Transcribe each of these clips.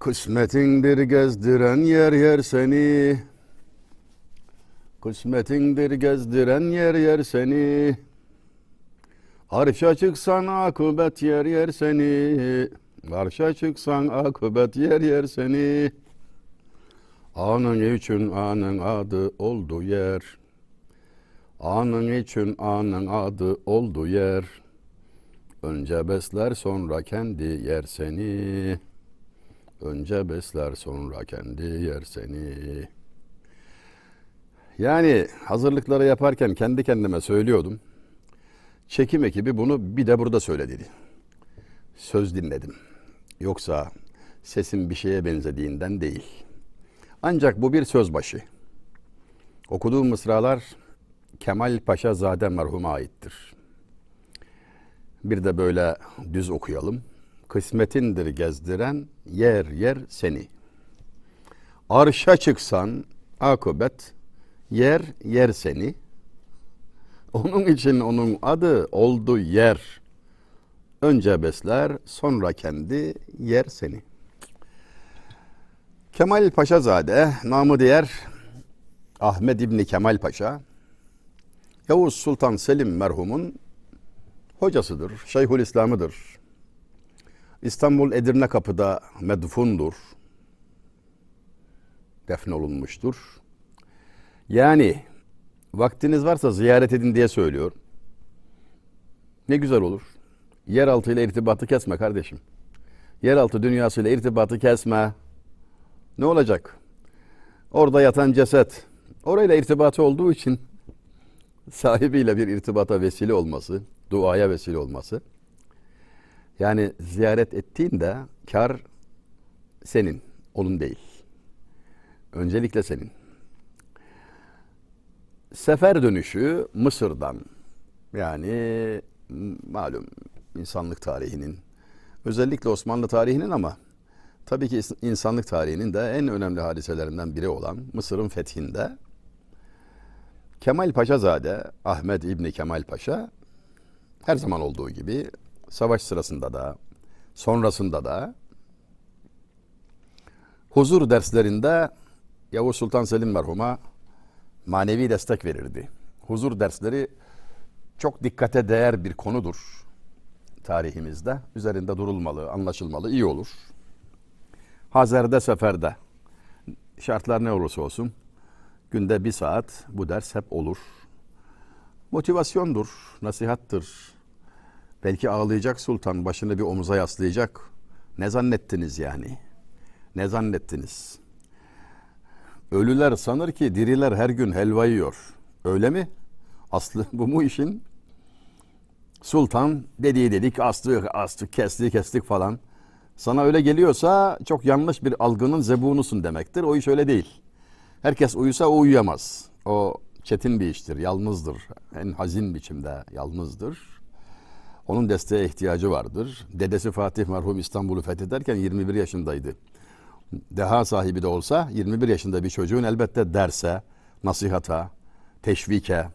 Kısmetindir gezdiren yer yer seni. Kısmetindir gezdiren yer yer seni. Arşa çıksan akıbet yer yer seni. Arşa çıksan akıbet yer yer seni. Anın için anın adı oldu yer. Anın için anın adı oldu yer. Önce besler sonra kendi yer seni Önce besler sonra kendi yer seni. Yani hazırlıkları yaparken kendi kendime söylüyordum. Çekim ekibi bunu bir de burada söyledi. Söz dinledim. Yoksa sesim bir şeye benzediğinden değil. Ancak bu bir söz başı. Okuduğum mısralar Kemal Paşa Zade merhuma aittir. Bir de böyle düz okuyalım kısmetindir gezdiren yer yer seni. Arşa çıksan akıbet yer yer seni. Onun için onun adı oldu yer. Önce besler sonra kendi yer seni. Kemal Paşazade namı diğer Ahmet İbni Kemal Paşa Yavuz Sultan Selim merhumun hocasıdır, Şeyhül İslam'ıdır. İstanbul Edirne Kapı'da medfundur. Defnolunmuştur. Yani vaktiniz varsa ziyaret edin diye söylüyor. Ne güzel olur. Yeraltı ile irtibatı kesme kardeşim. Yeraltı dünyası ile irtibatı kesme. Ne olacak? Orada yatan ceset. Orayla irtibatı olduğu için sahibiyle bir irtibata vesile olması, duaya vesile olması yani ziyaret ettiğinde kar senin, onun değil. Öncelikle senin. Sefer dönüşü Mısır'dan yani malum insanlık tarihinin özellikle Osmanlı tarihinin ama tabii ki insanlık tarihinin de en önemli hadiselerinden biri olan Mısır'ın fethinde Kemal Paşazade Ahmet İbni Kemal Paşa her zaman olduğu gibi savaş sırasında da sonrasında da huzur derslerinde Yavuz Sultan Selim merhuma manevi destek verirdi. Huzur dersleri çok dikkate değer bir konudur tarihimizde. Üzerinde durulmalı, anlaşılmalı, iyi olur. Hazerde, seferde şartlar ne olursa olsun günde bir saat bu ders hep olur. Motivasyondur, nasihattır, Belki ağlayacak sultan başını bir omuza yaslayacak. Ne zannettiniz yani? Ne zannettiniz? Ölüler sanır ki diriler her gün helva yiyor. Öyle mi? Aslı bu mu işin? Sultan dediği dedik astık astık kestik kestik falan. Sana öyle geliyorsa çok yanlış bir algının zebunusun demektir. O iş öyle değil. Herkes uyusa o uyuyamaz. O çetin bir iştir, yalnızdır. En hazin biçimde yalnızdır. Onun desteğe ihtiyacı vardır. Dedesi Fatih merhum İstanbul'u fethederken 21 yaşındaydı. Deha sahibi de olsa 21 yaşında bir çocuğun elbette derse, nasihata, teşvike,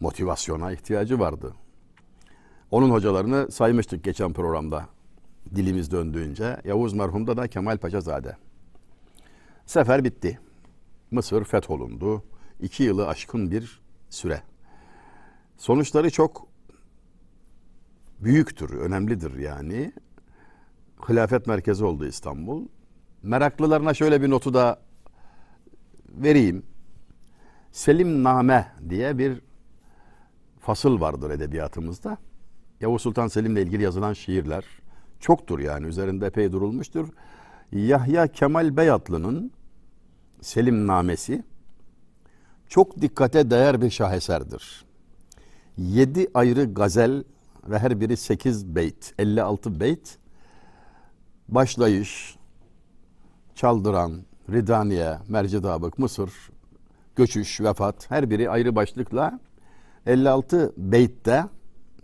motivasyona ihtiyacı vardı. Onun hocalarını saymıştık geçen programda dilimiz döndüğünce. Yavuz merhumda da Kemal Paşazade. Sefer bitti. Mısır fetholundu. İki yılı aşkın bir süre. Sonuçları çok büyüktür, önemlidir yani. Hilafet merkezi oldu İstanbul. Meraklılarına şöyle bir notu da vereyim. Selim Name diye bir fasıl vardır edebiyatımızda. Yavuz Sultan Selim'le ilgili yazılan şiirler çoktur yani üzerinde epey durulmuştur. Yahya Kemal Beyatlı'nın Selim Namesi çok dikkate değer bir şaheserdir. Yedi ayrı gazel ve her biri 8 beyt, 56 beyt. Başlayış, Çaldıran, Ridaniye, Mercidabık, Mısır, Göçüş, Vefat her biri ayrı başlıkla 56 beytte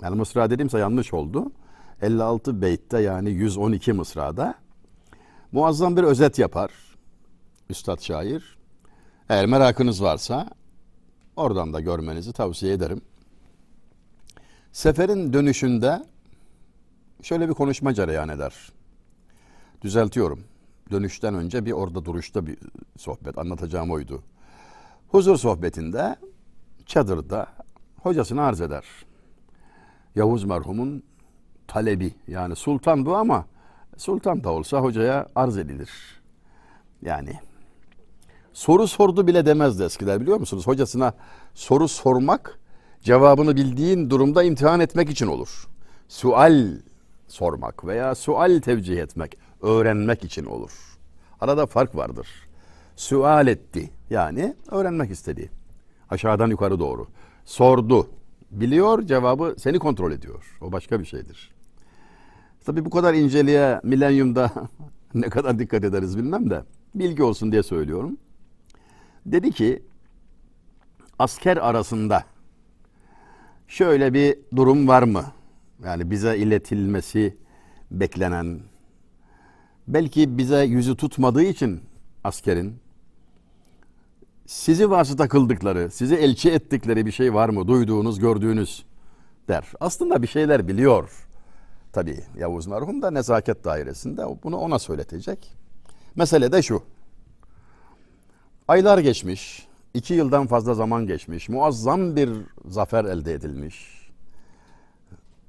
yani mısra dediğimse yanlış oldu. 56 beytte yani 112 mısrada muazzam bir özet yapar Üstad şair. Eğer merakınız varsa oradan da görmenizi tavsiye ederim. Seferin dönüşünde şöyle bir konuşma cereyan eder. Düzeltiyorum. dönüşten önce bir orada duruşta bir sohbet anlatacağım oydu. Huzur sohbetinde çadırda hocasını arz eder. Yavuz merhumun talebi yani sultan bu ama sultan da olsa hocaya arz edilir. Yani soru sordu bile demezdi eskiler biliyor musunuz? Hocasına soru sormak cevabını bildiğin durumda imtihan etmek için olur. Sual sormak veya sual tevcih etmek, öğrenmek için olur. Arada fark vardır. Sual etti yani öğrenmek istedi. Aşağıdan yukarı doğru. Sordu. Biliyor cevabı seni kontrol ediyor. O başka bir şeydir. Tabii bu kadar inceliğe milenyumda ne kadar dikkat ederiz bilmem de bilgi olsun diye söylüyorum. Dedi ki asker arasında şöyle bir durum var mı? Yani bize iletilmesi beklenen belki bize yüzü tutmadığı için askerin sizi vasıta kıldıkları, sizi elçi ettikleri bir şey var mı? Duyduğunuz, gördüğünüz der. Aslında bir şeyler biliyor. Tabii Yavuz merhum da nezaket dairesinde bunu ona söyletecek. Mesele de şu. Aylar geçmiş, iki yıldan fazla zaman geçmiş, muazzam bir zafer elde edilmiş.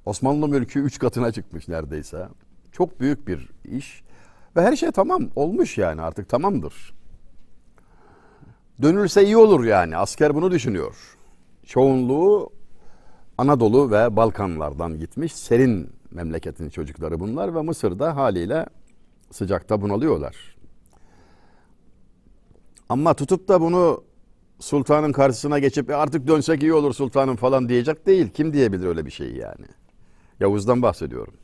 Osmanlı mülkü üç katına çıkmış neredeyse. Çok büyük bir iş. Ve her şey tamam olmuş yani artık tamamdır. Dönülse iyi olur yani asker bunu düşünüyor. Çoğunluğu Anadolu ve Balkanlardan gitmiş serin memleketin çocukları bunlar ve Mısır'da haliyle sıcakta bunalıyorlar. Ama tutup da bunu sultanın karşısına geçip "E artık dönsek iyi olur sultanım falan diyecek değil. Kim diyebilir öyle bir şeyi yani? Yavuz'dan bahsediyorum.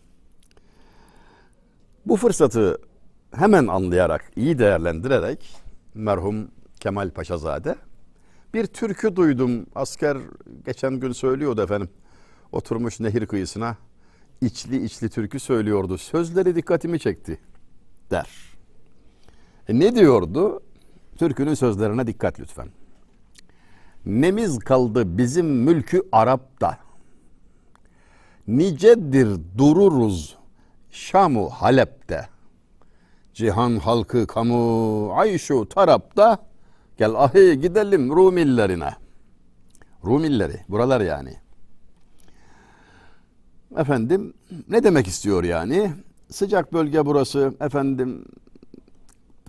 Bu fırsatı hemen anlayarak, iyi değerlendirerek merhum Kemal Paşazade bir türkü duydum. Asker geçen gün söylüyordu efendim. Oturmuş nehir kıyısına içli içli türkü söylüyordu. Sözleri dikkatimi çekti der. E ne diyordu? Türkünün sözlerine dikkat lütfen. Nemiz kaldı bizim mülkü Arap'ta. Nicedir dururuz Şamu Halep'te. Cihan halkı kamu ayşu tarapta. Gel ahi gidelim Rumillerine. Rumilleri buralar yani. Efendim ne demek istiyor yani? Sıcak bölge burası. Efendim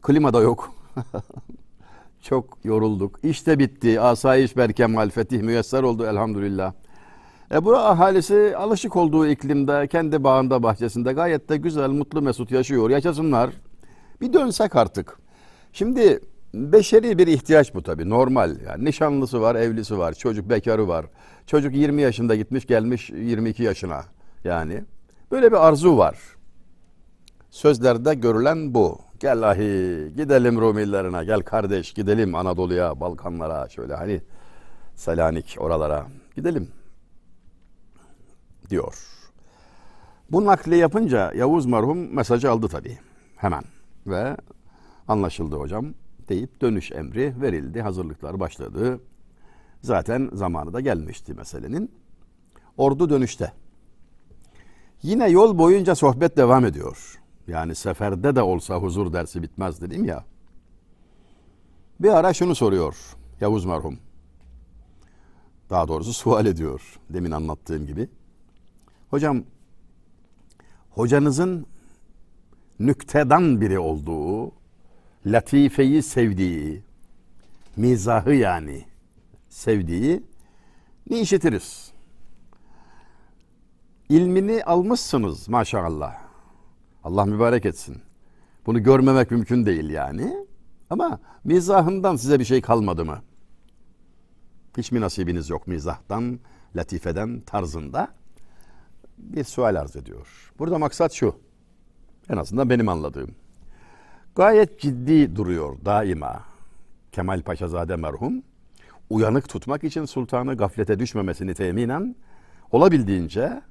klima da yok. Çok yorulduk. İşte bitti. Asayiş berkemal fetih müyesser oldu elhamdülillah. E bu ahalisi alışık olduğu iklimde, kendi bağında, bahçesinde gayet de güzel, mutlu, mesut yaşıyor. Yaşasınlar. Bir dönsek artık. Şimdi beşeri bir ihtiyaç bu tabii normal. Yani nişanlısı var, evlisi var, çocuk bekarı var. Çocuk 20 yaşında gitmiş gelmiş 22 yaşına yani. Böyle bir arzu var. Sözlerde görülen bu. Gel ahi gidelim Rumillerine gel kardeş gidelim Anadolu'ya Balkanlara şöyle hani Selanik oralara gidelim diyor. Bu nakli yapınca Yavuz merhum mesajı aldı tabii hemen ve anlaşıldı hocam deyip dönüş emri verildi. Hazırlıklar başladı. Zaten zamanı da gelmişti meselenin. Ordu dönüşte. Yine yol boyunca sohbet devam ediyor. Yani seferde de olsa huzur dersi bitmez dedim ya. Bir ara şunu soruyor Yavuz merhum. Daha doğrusu sual ediyor demin anlattığım gibi. Hocam hocanızın nüktedan biri olduğu, latifeyi sevdiği, mizahı yani sevdiği ne işitiriz? İlmini almışsınız maşallah. Allah mübarek etsin. Bunu görmemek mümkün değil yani. Ama mizahından size bir şey kalmadı mı? Hiç mi nasibiniz yok mizahtan, latifeden, tarzında? Bir sual arz ediyor. Burada maksat şu. En azından benim anladığım. Gayet ciddi duruyor daima. Kemal Paşazade merhum uyanık tutmak için sultanı gaflete düşmemesini teminen olabildiğince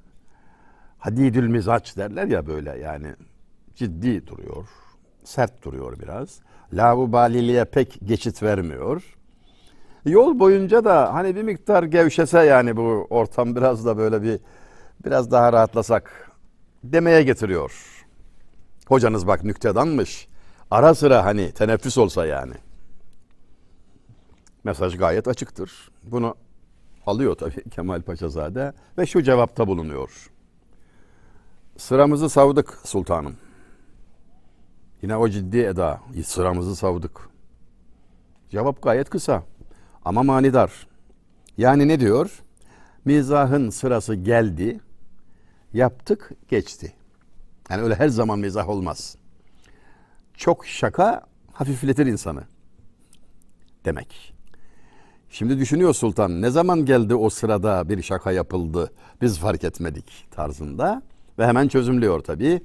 hadidül mizaç derler ya böyle yani ciddi duruyor. Sert duruyor biraz. Lavubaliliğe pek geçit vermiyor. Yol boyunca da hani bir miktar gevşese yani bu ortam biraz da böyle bir biraz daha rahatlasak demeye getiriyor. Hocanız bak nüktedanmış. Ara sıra hani teneffüs olsa yani. Mesaj gayet açıktır. Bunu alıyor tabii Kemal Paşazade ve şu cevapta bulunuyor. Sıramızı savdık sultanım. Yine o ciddi eda. Sıramızı savdık. Cevap gayet kısa ama manidar. Yani ne diyor? Mizahın sırası geldi, yaptık, geçti. Yani öyle her zaman mizah olmaz. Çok şaka hafifletir insanı demek. Şimdi düşünüyor sultan ne zaman geldi o sırada bir şaka yapıldı biz fark etmedik tarzında ve hemen çözümlüyor tabii.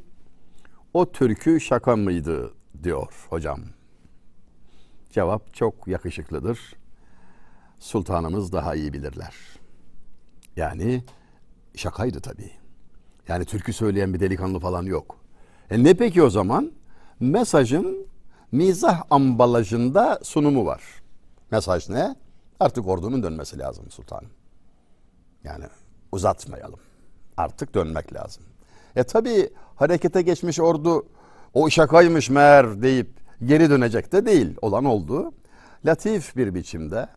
O türkü şaka mıydı diyor hocam. Cevap çok yakışıklıdır. Sultanımız daha iyi bilirler. Yani şakaydı tabii. Yani türkü söyleyen bir delikanlı falan yok. E ne peki o zaman? Mesajın mizah ambalajında sunumu var. Mesaj ne? Artık ordunun dönmesi lazım sultanım. Yani uzatmayalım. Artık dönmek lazım. E tabi harekete geçmiş ordu o şakaymış meğer deyip geri dönecek de değil. Olan oldu. Latif bir biçimde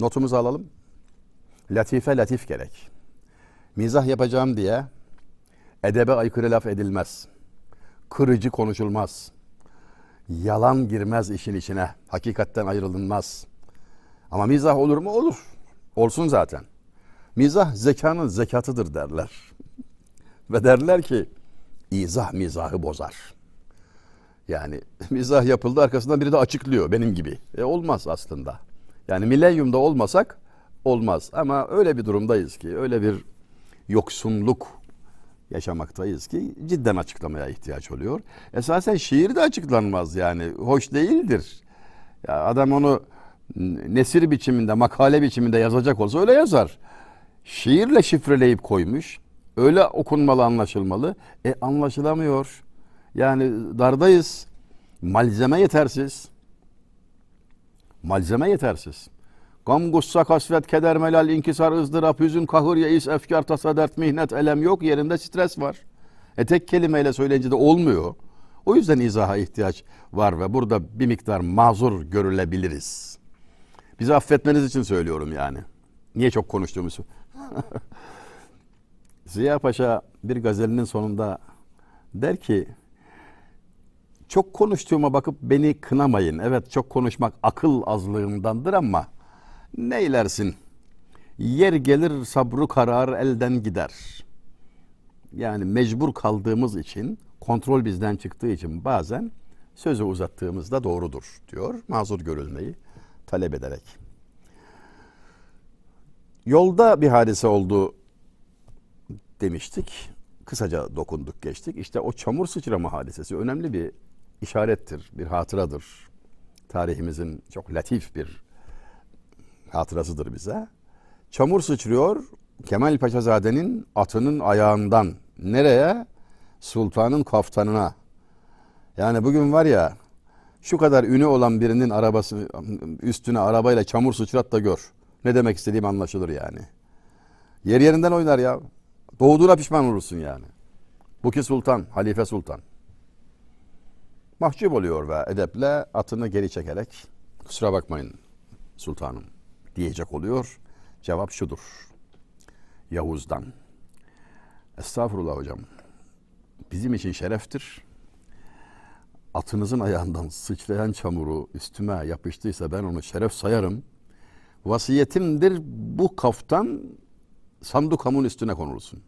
notumuzu alalım. Latife latif gerek. Mizah yapacağım diye edebe aykırı laf edilmez. Kırıcı konuşulmaz. Yalan girmez işin içine. Hakikatten ayrılınmaz. Ama mizah olur mu? Olur. Olsun zaten. Mizah zekanın zekatıdır derler. Ve derler ki izah mizahı bozar. Yani mizah yapıldı arkasından biri de açıklıyor benim gibi. E olmaz aslında. Yani milenyumda olmasak olmaz. Ama öyle bir durumdayız ki öyle bir yoksunluk yaşamaktayız ki cidden açıklamaya ihtiyaç oluyor. Esasen şiir de açıklanmaz yani. Hoş değildir. Ya adam onu nesir biçiminde, makale biçiminde yazacak olsa öyle yazar. Şiirle şifreleyip koymuş. Öyle okunmalı, anlaşılmalı. E anlaşılamıyor. Yani dardayız. Malzeme yetersiz. Malzeme yetersiz. Gam, gussa, kasvet, keder, melal, inkisar, ızdırap, hüzün, kahır, yeis, efkar, tasa, dert, mihnet, elem yok. Yerinde stres var. E tek kelimeyle söyleyince de olmuyor. O yüzden izaha ihtiyaç var ve burada bir miktar mazur görülebiliriz. Bizi affetmeniz için söylüyorum yani. Niye çok konuştuğumuzu. Ziya Paşa bir gazelinin sonunda der ki çok konuştuğuma bakıp beni kınamayın. Evet çok konuşmak akıl azlığımdandır ama neylersin? Yer gelir sabrı karar elden gider. Yani mecbur kaldığımız için, kontrol bizden çıktığı için bazen sözü uzattığımızda doğrudur diyor. Mazur görülmeyi talep ederek. Yolda bir hadise oldu demiştik. Kısaca dokunduk geçtik. İşte o çamur sıçrama hadisesi önemli bir işarettir, bir hatıradır. Tarihimizin çok latif bir hatırasıdır bize. Çamur sıçrıyor Kemal Paşazade'nin atının ayağından nereye? Sultanın kaftanına. Yani bugün var ya şu kadar ünü olan birinin arabası üstüne arabayla çamur sıçrat da gör. Ne demek istediğim anlaşılır yani. Yer yerinden oynar ya. Doğduğuna pişman olursun yani. Bu ki sultan, halife sultan. Mahcup oluyor ve edeple atını geri çekerek kusura bakmayın sultanım diyecek oluyor. Cevap şudur. Yavuz'dan. Estağfurullah hocam. Bizim için şereftir. Atınızın ayağından sıçrayan çamuru üstüme yapıştıysa ben onu şeref sayarım. Vasiyetimdir bu kaftan sandukamın üstüne konulsun.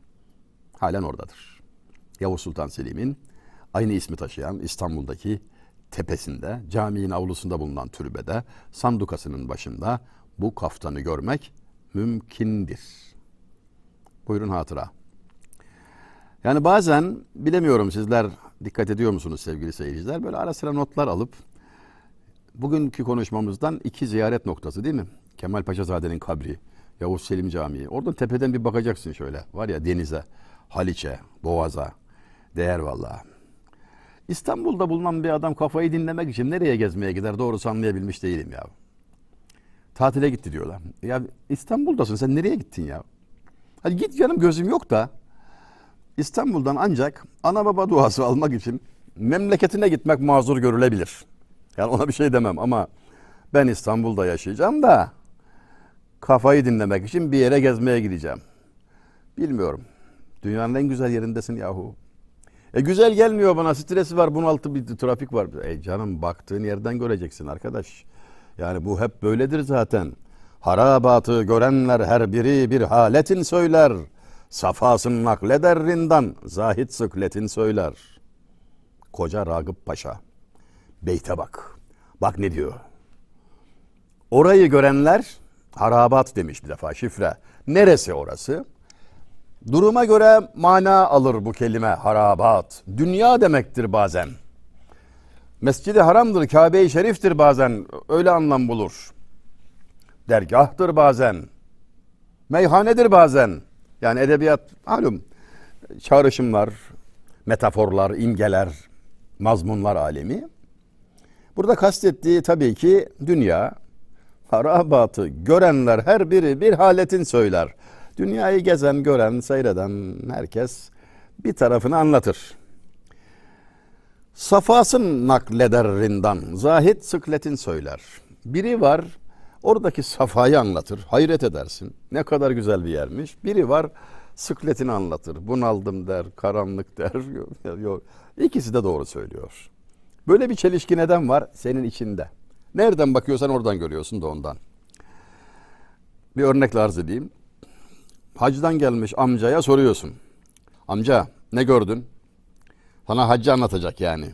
Halen oradadır. Yavuz Sultan Selim'in aynı ismi taşıyan İstanbul'daki tepesinde, caminin avlusunda bulunan türbede, sandukasının başında bu kaftanı görmek mümkündür. Buyurun hatıra. Yani bazen bilemiyorum sizler dikkat ediyor musunuz sevgili seyirciler? Böyle ara sıra notlar alıp bugünkü konuşmamızdan iki ziyaret noktası değil mi? Kemal Paşazade'nin kabri, Yavuz Selim Camii. Oradan tepeden bir bakacaksın şöyle. Var ya denize, Haliç'e, Boğaz'a. Değer vallahi. İstanbul'da bulunan bir adam kafayı dinlemek için nereye gezmeye gider doğrusu anlayabilmiş değilim ya. Tatile gitti diyorlar. Ya İstanbul'dasın sen nereye gittin ya? Hadi git canım gözüm yok da İstanbul'dan ancak ana baba duası almak için memleketine gitmek mazur görülebilir. Yani ona bir şey demem ama ben İstanbul'da yaşayacağım da kafayı dinlemek için bir yere gezmeye gideceğim. Bilmiyorum. Dünyanın en güzel yerindesin yahu. E güzel gelmiyor bana. Stresi var, bunaltı bir trafik var. E canım baktığın yerden göreceksin arkadaş. Yani bu hep böyledir zaten. Harabatı görenler her biri bir haletin söyler. Safasını nakleder rindan, zahit sıkletin söyler. Koca Ragıp Paşa. Beyte bak. Bak ne diyor. Orayı görenler harabat demiş bir defa şifre. Neresi orası? Duruma göre mana alır bu kelime harabat. Dünya demektir bazen. Mescidi haramdır, Kabe-i Şerif'tir bazen. Öyle anlam bulur. Dergahtır bazen. Meyhanedir bazen. Yani edebiyat malum çağrışımlar, metaforlar, imgeler, mazmunlar alemi. Burada kastettiği tabii ki dünya, harabatı görenler her biri bir haletin söyler. Dünyayı gezen, gören, seyreden herkes bir tarafını anlatır. Safasın nakleder rindan, zahit sıkletin söyler. Biri var, oradaki safayı anlatır, hayret edersin. Ne kadar güzel bir yermiş. Biri var, sıkletini anlatır. Bunaldım der, karanlık der. İkisi de doğru söylüyor. Böyle bir çelişki neden var? Senin içinde. Nereden bakıyorsan oradan görüyorsun da ondan. Bir örnekle arz edeyim. Hacdan gelmiş amcaya soruyorsun. Amca ne gördün? Sana hacı anlatacak yani.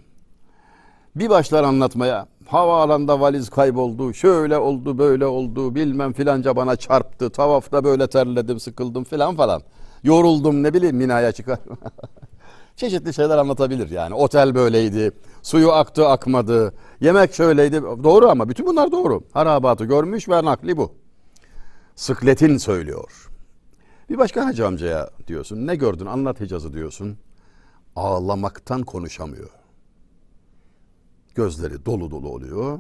Bir başlar anlatmaya. Havaalanında valiz kayboldu, şöyle oldu, böyle oldu, bilmem filanca bana çarptı, tavafta böyle terledim, sıkıldım filan falan. Yoruldum ne bileyim minaya çıkar. Çeşitli şeyler anlatabilir yani. Otel böyleydi, suyu aktı akmadı, yemek şöyleydi. Doğru ama bütün bunlar doğru. Harabatı görmüş ve nakli bu. Sıkletin söylüyor. Bir başka hacı amcaya diyorsun. Ne gördün anlat Hicaz'ı diyorsun. Ağlamaktan konuşamıyor. Gözleri dolu dolu oluyor.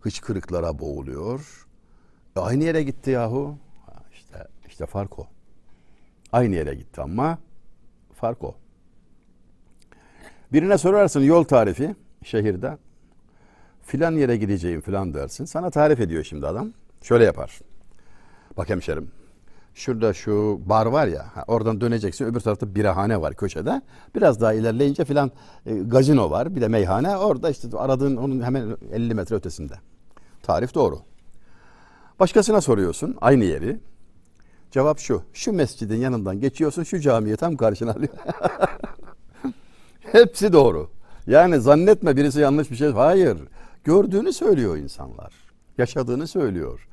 Hıçkırıklara boğuluyor. E aynı yere gitti yahu. İşte, işte fark o. Aynı yere gitti ama fark o. Birine sorarsın yol tarifi şehirde. Filan yere gideceğim filan dersin. Sana tarif ediyor şimdi adam. Şöyle yapar. Bak hemşerim. Şurada şu bar var ya oradan döneceksin öbür tarafta birahane var köşede. Biraz daha ilerleyince filan e, gazino var bir de meyhane orada işte aradığın onun hemen 50 metre ötesinde. Tarif doğru. Başkasına soruyorsun aynı yeri. Cevap şu. Şu mescidin yanından geçiyorsun şu camiyi tam karşına alıyor. Hepsi doğru. Yani zannetme birisi yanlış bir şey. Hayır. Gördüğünü söylüyor insanlar. Yaşadığını söylüyor.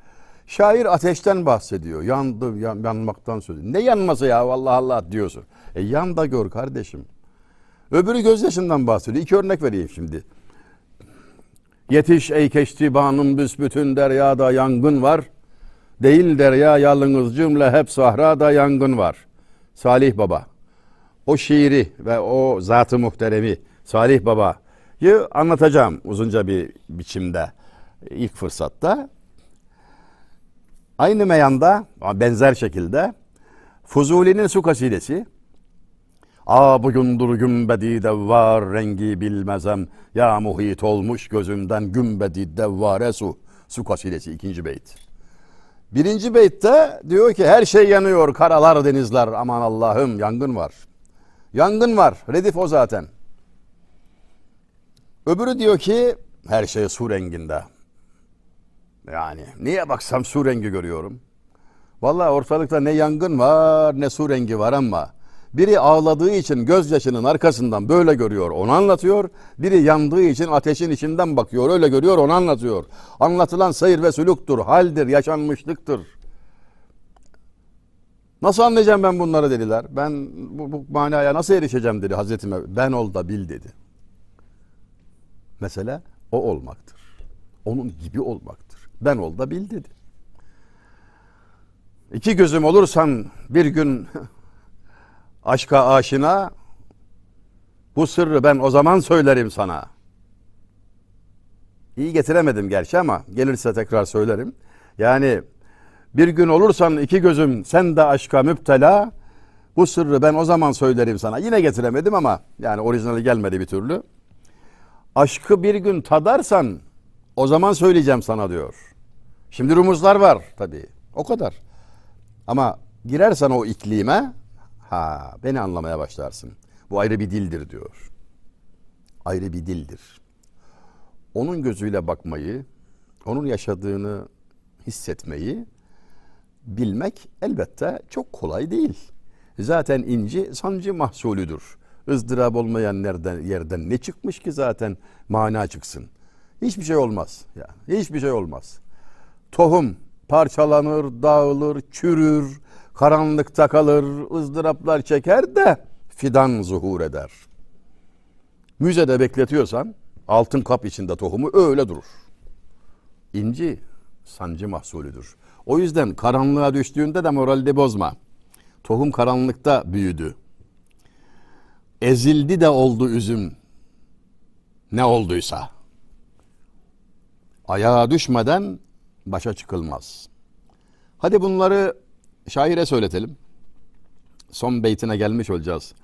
Şair ateşten bahsediyor. Yandı, yan, yanmaktan söylüyor. Ne yanması ya Allah Allah diyorsun. E yan da gör kardeşim. Öbürü gözyaşından bahsediyor. İki örnek vereyim şimdi. Yetiş ey keştibanım büsbütün deryada yangın var. Değil derya yalnız cümle hep sahrada yangın var. Salih Baba. O şiiri ve o zatı muhteremi Salih Baba'yı anlatacağım uzunca bir biçimde ilk fırsatta. Aynı meyanda benzer şekilde Fuzuli'nin su kasidesi. A bugündür gümbedi devvar rengi bilmezem. Ya muhit olmuş gözümden gümbedi devvare su. Su kasidesi ikinci beyt. Birinci beytte diyor ki her şey yanıyor karalar denizler. Aman Allah'ım yangın var. Yangın var redif o zaten. Öbürü diyor ki her şey su renginde yani niye baksam su rengi görüyorum. Vallahi ortalıkta ne yangın var ne su rengi var ama biri ağladığı için gözyaşının arkasından böyle görüyor onu anlatıyor. Biri yandığı için ateşin içinden bakıyor öyle görüyor onu anlatıyor. Anlatılan seyir ve sülüktür, haldir, yaşanmışlıktır. Nasıl anlayacağım ben bunları dediler. Ben bu, bu manaya nasıl erişeceğim dedi Hazretime. Ben ol da bil dedi. Mesele o olmaktır. Onun gibi olmaktır. Ben ol da bil dedi. İki gözüm olursan bir gün aşka aşina bu sırrı ben o zaman söylerim sana. İyi getiremedim gerçi ama gelirse tekrar söylerim. Yani bir gün olursan iki gözüm sen de aşka müptela bu sırrı ben o zaman söylerim sana. Yine getiremedim ama yani orijinali gelmedi bir türlü. Aşkı bir gün tadarsan o zaman söyleyeceğim sana diyor. Şimdi rumuzlar var tabii. O kadar. Ama girersen o iklime ha beni anlamaya başlarsın. Bu ayrı bir dildir diyor. Ayrı bir dildir. Onun gözüyle bakmayı, onun yaşadığını hissetmeyi bilmek elbette çok kolay değil. Zaten inci sancı mahsulüdür. ızdırap olmayan nereden, yerden ne çıkmış ki zaten mana çıksın. Hiçbir şey olmaz. Yani hiçbir şey olmaz. Tohum parçalanır, dağılır, çürür, karanlıkta kalır, ızdıraplar çeker de fidan zuhur eder. Müzede bekletiyorsan altın kap içinde tohumu öyle durur. İnci sancı mahsulüdür. O yüzden karanlığa düştüğünde de moralde bozma. Tohum karanlıkta büyüdü. Ezildi de oldu üzüm. Ne olduysa. Ayağa düşmeden başa çıkılmaz. Hadi bunları şaire söyletelim. Son beytine gelmiş olacağız.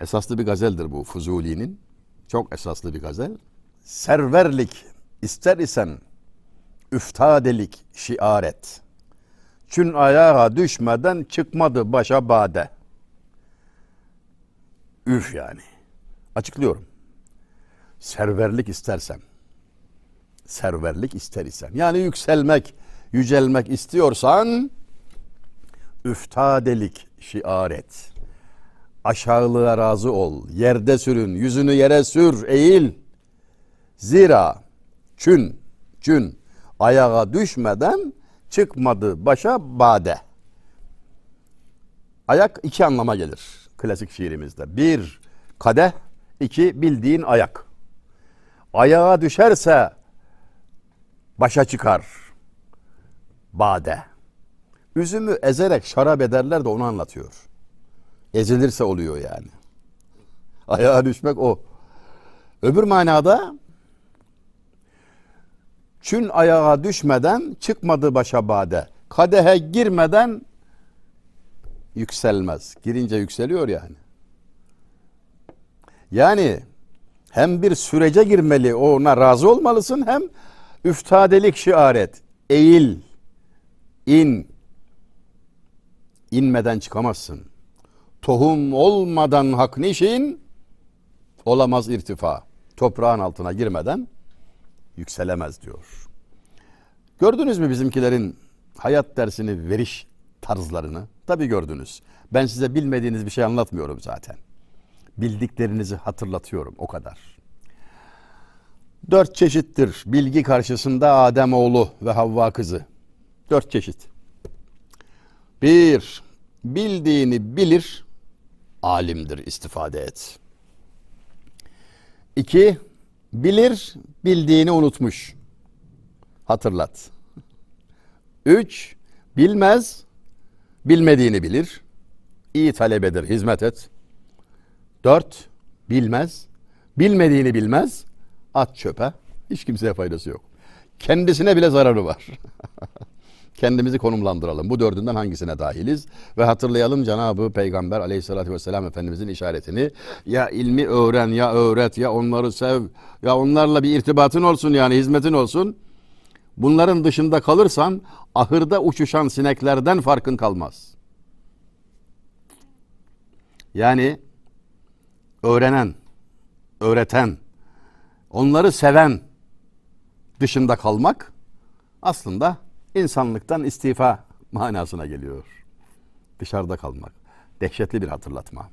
Esaslı bir gazeldir bu Fuzuli'nin. Çok esaslı bir gazel. Serverlik ister isen üftadelik şiaret. Çün ayağa düşmeden çıkmadı başa bade. Üf yani. Açıklıyorum. Serverlik istersen, serverlik ister isen, yani yükselmek, yücelmek istiyorsan, üftadelik şiaret. Aşağılığa razı ol, yerde sürün, yüzünü yere sür, eğil. Zira çün, çün ayağa düşmeden çıkmadı başa bade. Ayak iki anlama gelir klasik şiirimizde. Bir kadeh, iki bildiğin ayak. Ayağa düşerse başa çıkar bade. Üzümü ezerek şarap ederler de onu anlatıyor. Ezilirse oluyor yani. Ayağa düşmek o. Öbür manada Çün ayağa düşmeden çıkmadı başa bade. Kadehe girmeden yükselmez. Girince yükseliyor yani. Yani hem bir sürece girmeli ona razı olmalısın hem üftadelik şiaret. Eğil, in, inmeden çıkamazsın. Tohum olmadan hak nişin olamaz irtifa. Toprağın altına girmeden yükselemez diyor. Gördünüz mü bizimkilerin hayat dersini veriş tarzlarını? Tabii gördünüz. Ben size bilmediğiniz bir şey anlatmıyorum zaten. Bildiklerinizi hatırlatıyorum o kadar. Dört çeşittir bilgi karşısında Adem oğlu ve Havva kızı. Dört çeşit. Bir, bildiğini bilir, alimdir istifade et. İki, Bilir, bildiğini unutmuş. Hatırlat. Üç, bilmez, bilmediğini bilir. İyi talebedir, hizmet et. Dört, bilmez, bilmediğini bilmez, at çöpe. Hiç kimseye faydası yok. Kendisine bile zararı var. kendimizi konumlandıralım. Bu dördünden hangisine dahiliz? Ve hatırlayalım Cenab-ı Peygamber aleyhissalatü vesselam Efendimizin işaretini. Ya ilmi öğren, ya öğret, ya onları sev, ya onlarla bir irtibatın olsun yani hizmetin olsun. Bunların dışında kalırsan ahırda uçuşan sineklerden farkın kalmaz. Yani öğrenen, öğreten, onları seven dışında kalmak aslında insanlıktan istifa manasına geliyor. Dışarıda kalmak. Dehşetli bir hatırlatma.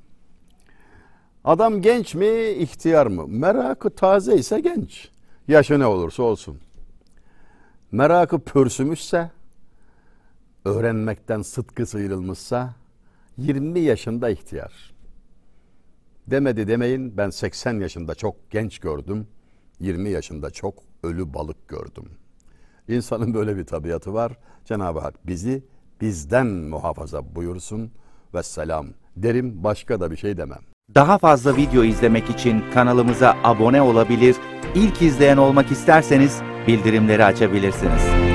Adam genç mi, ihtiyar mı? Merakı taze ise genç. Yaşı ne olursa olsun. Merakı pörsümüşse, öğrenmekten sıtkı sıyrılmışsa 20 yaşında ihtiyar. Demedi demeyin ben 80 yaşında çok genç gördüm. 20 yaşında çok ölü balık gördüm.'' İnsanın böyle bir tabiatı var. Cenab-ı Hak bizi bizden muhafaza buyursun ve selam derim başka da bir şey demem. Daha fazla video izlemek için kanalımıza abone olabilir, ilk izleyen olmak isterseniz bildirimleri açabilirsiniz.